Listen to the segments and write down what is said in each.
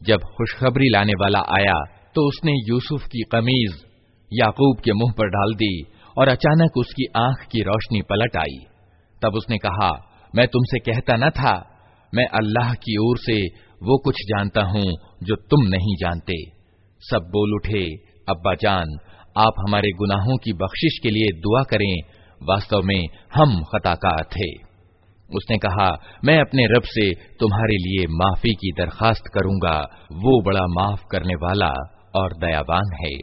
जब खुशखबरी लाने वाला आया तो उसने यूसुफ की कमीज याकूब के मुंह पर डाल दी और अचानक उसकी आँख की रोशनी पलट आई। तब उसने कहा, मैं तुमसे कहता न था। मैं अल्लाह की ओर से वो कुछ जानता हूँ जो तुम नहीं जानते। सब बोल उठे, अब्बा जान, आप हमारे गुनाहों की बख्शिश के लिए दुआ करें, वास्तव में हम खताकार थे। उसने कहा, मैं अपने रब से तुम्हारे लिए माफ़ी की दरखास्त करूँगा। वो बड़ा माफ़ करने वाला और दयावान है।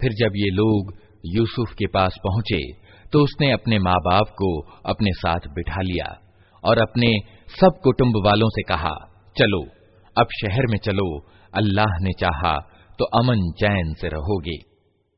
फिर जब ये लोग यूसुफ के पास पहुंचे तो उसने अपने माँ बाप को अपने साथ बिठा लिया और अपने सब कुटुंब वालों से कहा चलो अब शहर में चलो अल्लाह ने चाहा तो अमन चैन से रहोगे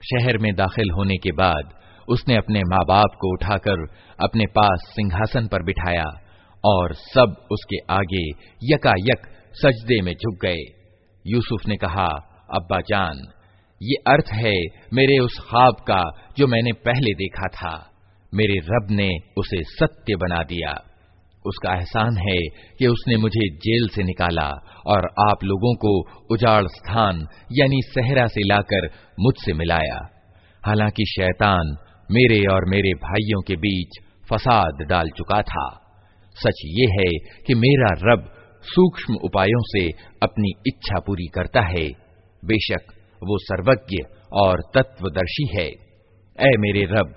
शहर में दाखिल होने के बाद उसने अपने माँ बाप को उठाकर अपने पास सिंहासन पर बिठाया और सब उसके आगे यकायक सजदे में झुक गए यूसुफ ने कहा, अब्बा जान, ये अर्थ है मेरे उस ख्वाब का जो मैंने पहले देखा था। मेरे रब ने उसे सत्य बना दिया। उसका एहसान है कि उसने मुझे जेल से निकाला और आप लोगों को उजाड़ स्थान, यानी सहरा से लाकर मुझसे मिलाया। हालाँकि शैतान मेरे और मेरे भाइयों के बीच फसाद डाल चुका था। सच ये है कि मेरा रब सूक्ष्म उपायों से अपनी इच्छा पूरी करता है। बेशक वो सर्वज्ञ और तत्वदर्शी है। ऐ मेरे रब,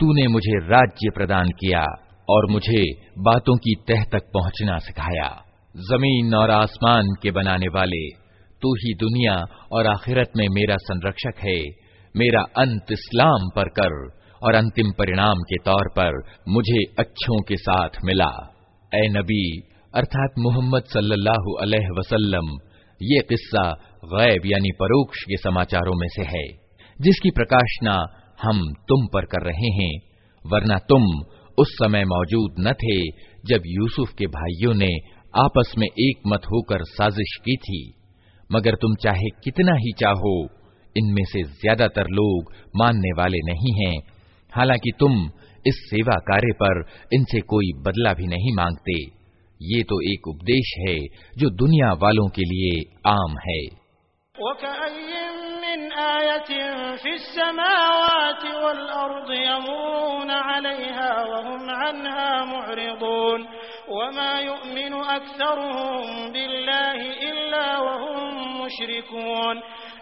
तूने मुझे राज्य प्रदान किया और मुझे बातों की तह तक पहुँचना सिखाया। ज़मीन और आसमान के बनाने वाले, तू ही दुनिया और आखिरत में मेरा संरक्षक है। मेरा अंत इस्लाम पर कर और अंतिम परिणाम के तौर पर मुझे अच्छों के साथ मिला। ए नबी अर्थात मोहम्मद सल्लल्लाहु अलैहि वसल्लम, ये किस्सा गैब यानी परोक्ष के समाचारों में से है, जिसकी प्रकाशना हम तुम पर कर रहे हैं, वरना तुम उस समय मौजूद न थे जब यूसुफ के भाइयों ने आपस में एक मत होकर साजिश की थी। मगर तुम चाहे कितना ही चाहो, इनमें से ज़्यादातर लोग मानने वाले नहीं हैं। हालाँकि तुम इस सेवा कार्य पर इनसे कोई बदला भी नहीं मांगते। ये तो एक उपदेश है जो दुनिया वालों के लिए आम है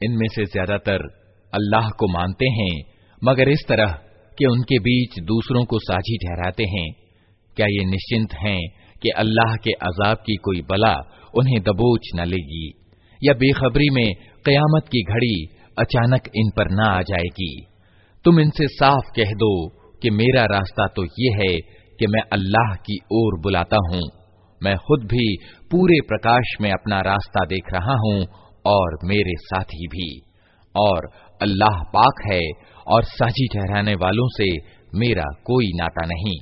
इनमें से ज़्यादातर अल्लाह को मानते हैं, मगर इस तरह कि उनके बीच दूसरों को साझी ठहराते हैं। क्या ये निश्चिंत हैं कि अल्लाह के अजाब की कोई बला उन्हें दबोच न लेगी, या बेखबरी में कयामत की घड़ी अचानक इन पर न आ जाएगी? तुम इनसे साफ़ कह दो कि मेरा रास्ता तो ये है कि मैं अल्लाह की ओर बुलाता हूँ। मैं खुद भी पूरे प्रकाश में अपना रास्ता देख रहा हूँ और मेरे साथी भी। और अल्लाह पाक है और साझी ठहराने वालों से मेरा कोई नाता नहीं।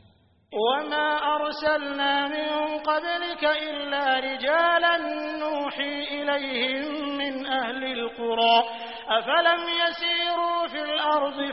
अफलम यसीरू फिल अर्ज़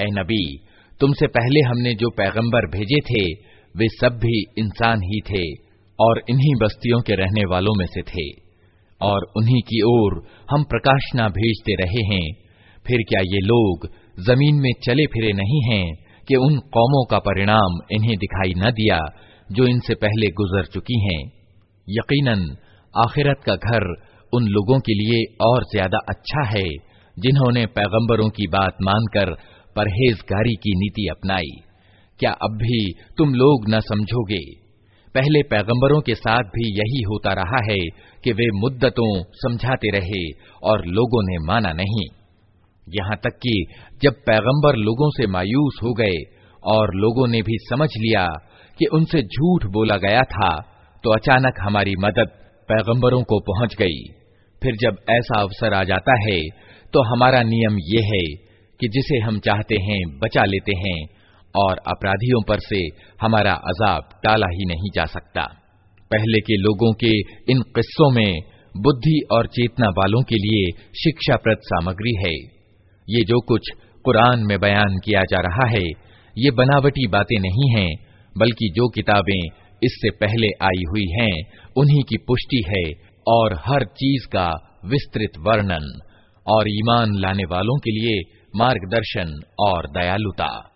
ए नबी, तुमसे पहले हमने जो पैगंबर भेजे थे, वे सब भी इंसान ही थे और इन्हीं बस्तियों के रहने वालों में से थे। और उन्हीं की ओर हम प्रकाशना भेजते रहे हैं। फिर क्या ये लोग ज़मीन में चले फिरे नहीं हैं कि उन कौमों का परिणाम इन्हें दिखाई न दिया, जो इनसे पहले गुजर चुकी हैं? यकीनन, आखिरत का घर उन लोगों के लिए और ज़्यादा अच्छा है, जिन्होंने पैगंबरों की बात मानकर परहेजगारी की नीति अपनाई। क्या अब भी तुम लोग न समझोगे? पहले पैगंबरों के साथ भी यही होता रहा है कि वे मुद्दतों समझाते रहे और लोगों ने माना नहीं। यहाँ तक कि जब पैगंबर लोगों से मायूस हो गए और लोगों ने भी समझ लिया कि उनसे झूठ बोला गया था तो अचानक हमारी मदद पैगंबरों को पहुँच गई। फिर जब ऐसा अवसर आ जाता है तो हमारा नियम ये है कि जिसे हम चाहते हैं, बचा लेते हैं और अपराधियों पर से हमारा अजाब टाला ही नहीं जा सकता। पहले के लोगों के इन किस्सों में बुद्धि और चेतना वालों के लिए शिक्षाप्रद सामग्री है। ये जो कुछ कुरान में बयान किया जा रहा है, ये बनावटी बातें नहीं हैं, बल्कि जो किताबें इससे पहले आई हुई हैं, उन्हीं की पुष्टि है और हर चीज़ का विस्तृत वर्णन और ईमान लाने वालों के लिए मार्गदर्शन और दयालुता।